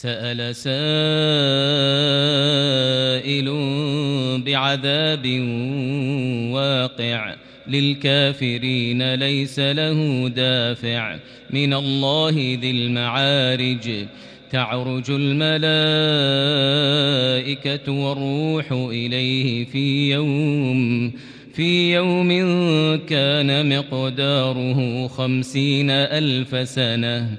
سأل سائل بعذاب واقع للكافرين ليس له دافع من الله ذي المعارج. تعرج الملائكة والروح إليه في يوم في يوم كان مقداره خمسين ألف سنة.